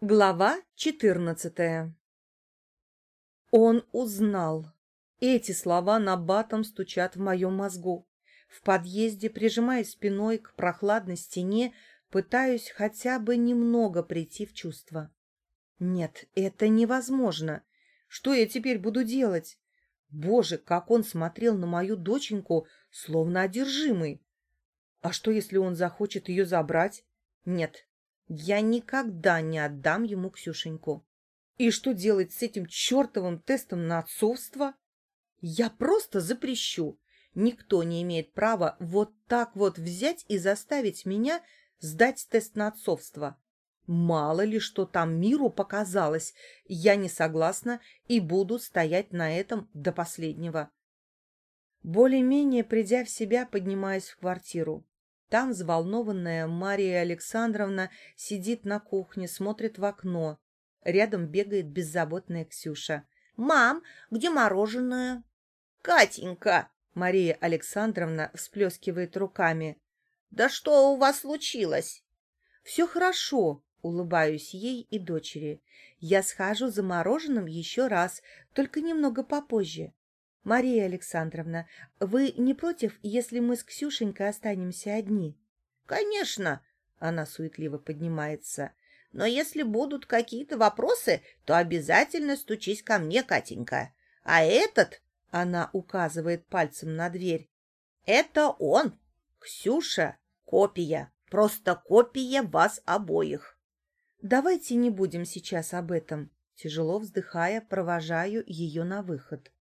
Глава четырнадцатая Он узнал. Эти слова на батом стучат в моем мозгу. В подъезде, прижимаясь спиной к прохладной стене, пытаюсь хотя бы немного прийти в чувство. Нет, это невозможно. Что я теперь буду делать? Боже, как он смотрел на мою доченьку, словно одержимый. А что, если он захочет ее забрать? Нет, я никогда не отдам ему Ксюшеньку. И что делать с этим чертовым тестом на отцовство? Я просто запрещу. Никто не имеет права вот так вот взять и заставить меня сдать тест на отцовство. Мало ли, что там миру показалось, я не согласна и буду стоять на этом до последнего. Более-менее придя в себя, поднимаюсь в квартиру. Там взволнованная Мария Александровна сидит на кухне, смотрит в окно. Рядом бегает беззаботная Ксюша. «Мам, где мороженое?» «Катенька!» Мария Александровна всплескивает руками. «Да что у вас случилось?» «Все хорошо», — улыбаюсь ей и дочери. «Я схожу за мороженым еще раз, только немного попозже. Мария Александровна, вы не против, если мы с Ксюшенькой останемся одни? Конечно, она суетливо поднимается. Но если будут какие-то вопросы, то обязательно стучись ко мне, Катенька. А этот, она указывает пальцем на дверь, это он. Ксюша, копия, просто копия вас обоих. Давайте не будем сейчас об этом. Тяжело вздыхая, провожаю ее на выход.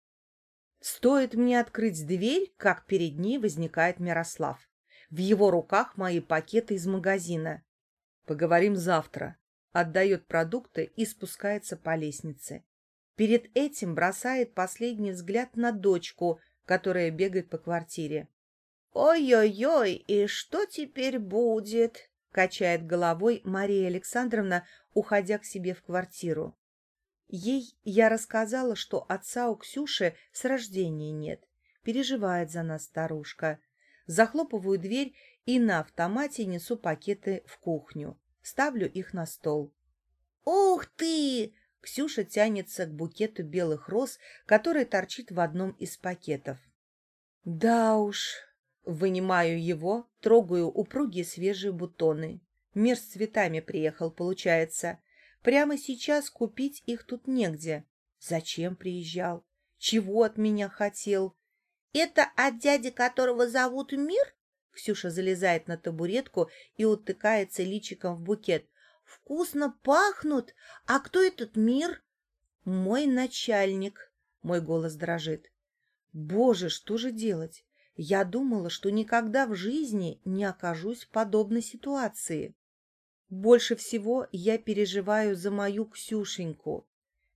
Стоит мне открыть дверь, как перед ней возникает Мирослав. В его руках мои пакеты из магазина. Поговорим завтра. Отдает продукты и спускается по лестнице. Перед этим бросает последний взгляд на дочку, которая бегает по квартире. «Ой-ой-ой, и что теперь будет?» — качает головой Мария Александровна, уходя к себе в квартиру. Ей я рассказала, что отца у Ксюши с рождения нет. Переживает за нас старушка. Захлопываю дверь и на автомате несу пакеты в кухню. Ставлю их на стол. «Ух ты!» Ксюша тянется к букету белых роз, который торчит в одном из пакетов. Да уж, вынимаю его, трогаю упругие свежие бутоны. Мир с цветами приехал, получается. Прямо сейчас купить их тут негде. Зачем приезжал? Чего от меня хотел? Это от дяди, которого зовут Мир? Ксюша залезает на табуретку и утыкается личиком в букет. Вкусно пахнут. А кто этот Мир? Мой начальник. Мой голос дрожит. Боже, что же делать? Я думала, что никогда в жизни не окажусь в подобной ситуации. Больше всего я переживаю за мою Ксюшеньку.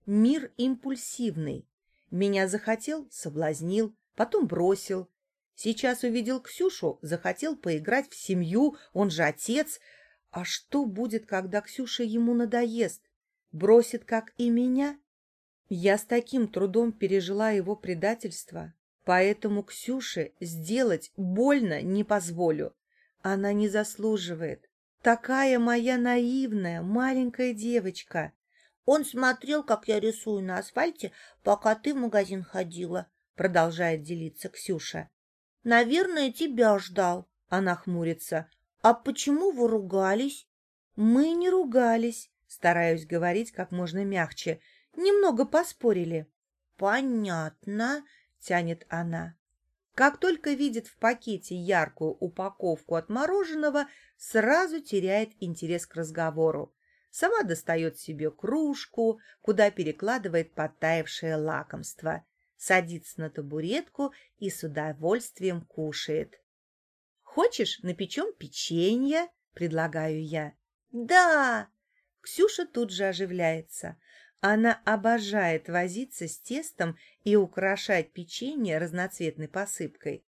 Мир импульсивный. Меня захотел, соблазнил, потом бросил. Сейчас увидел Ксюшу, захотел поиграть в семью, он же отец. А что будет, когда Ксюша ему надоест? Бросит, как и меня? Я с таким трудом пережила его предательство, поэтому Ксюше сделать больно не позволю. Она не заслуживает. Такая моя наивная маленькая девочка. Он смотрел, как я рисую на асфальте, пока ты в магазин ходила, продолжает делиться Ксюша. Наверное, тебя ждал. Она хмурится. А почему вы ругались? Мы не ругались, стараюсь говорить как можно мягче. Немного поспорили. Понятно, тянет она. Как только видит в пакете яркую упаковку от мороженого, сразу теряет интерес к разговору. Сама достает себе кружку, куда перекладывает подтаявшее лакомство, садится на табуретку и с удовольствием кушает. «Хочешь, напечем печенье?» — предлагаю я. «Да!» Ксюша тут же оживляется. Она обожает возиться с тестом и украшать печенье разноцветной посыпкой.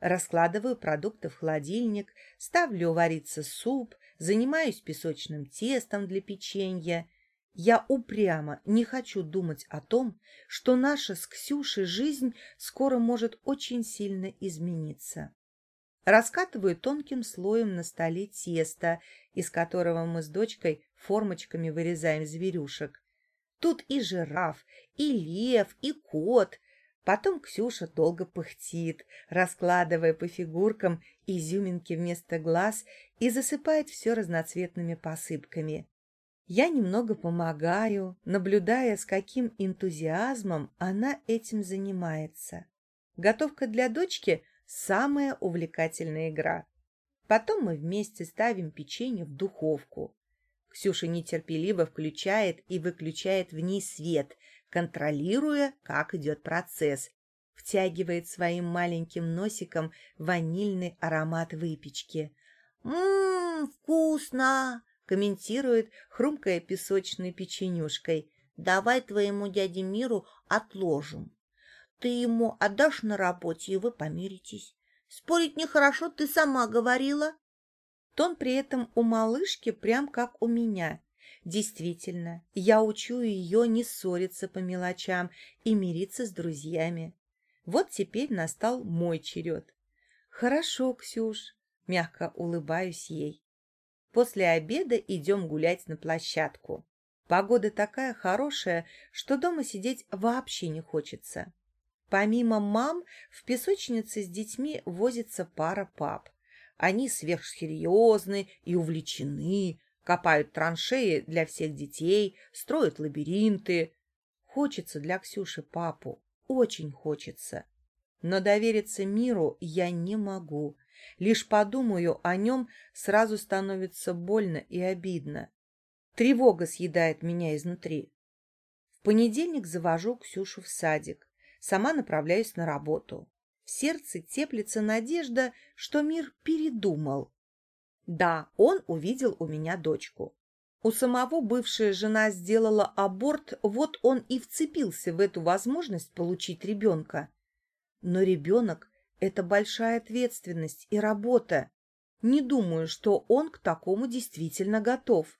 Раскладываю продукты в холодильник, ставлю вариться суп, занимаюсь песочным тестом для печенья. Я упрямо не хочу думать о том, что наша с Ксюшей жизнь скоро может очень сильно измениться. Раскатываю тонким слоем на столе тесто, из которого мы с дочкой формочками вырезаем зверюшек. Тут и жираф, и лев, и кот. Потом Ксюша долго пыхтит, раскладывая по фигуркам изюминки вместо глаз и засыпает все разноцветными посыпками. Я немного помогаю, наблюдая, с каким энтузиазмом она этим занимается. Готовка для дочки – самая увлекательная игра. Потом мы вместе ставим печенье в духовку. Ксюша нетерпеливо включает и выключает в ней свет, контролируя, как идет процесс. Втягивает своим маленьким носиком ванильный аромат выпечки. «Ммм, вкусно!» — комментирует, хрумкая песочной печенюшкой. «Давай твоему дяде Миру отложим. Ты ему отдашь на работе, и вы помиритесь. Спорить нехорошо, ты сама говорила». Тон при этом у малышки прям как у меня. Действительно, я учу ее не ссориться по мелочам и мириться с друзьями. Вот теперь настал мой черед. «Хорошо, Ксюш», — мягко улыбаюсь ей. После обеда идем гулять на площадку. Погода такая хорошая, что дома сидеть вообще не хочется. Помимо мам, в песочнице с детьми возится пара пап. Они сверхсерьезны и увлечены, копают траншеи для всех детей, строят лабиринты. Хочется для Ксюши папу, очень хочется. Но довериться миру я не могу. Лишь подумаю о нем, сразу становится больно и обидно. Тревога съедает меня изнутри. В понедельник завожу Ксюшу в садик. Сама направляюсь на работу. В сердце теплится надежда, что мир передумал. Да, он увидел у меня дочку. У самого бывшая жена сделала аборт, вот он и вцепился в эту возможность получить ребенка. Но ребенок – это большая ответственность и работа. Не думаю, что он к такому действительно готов.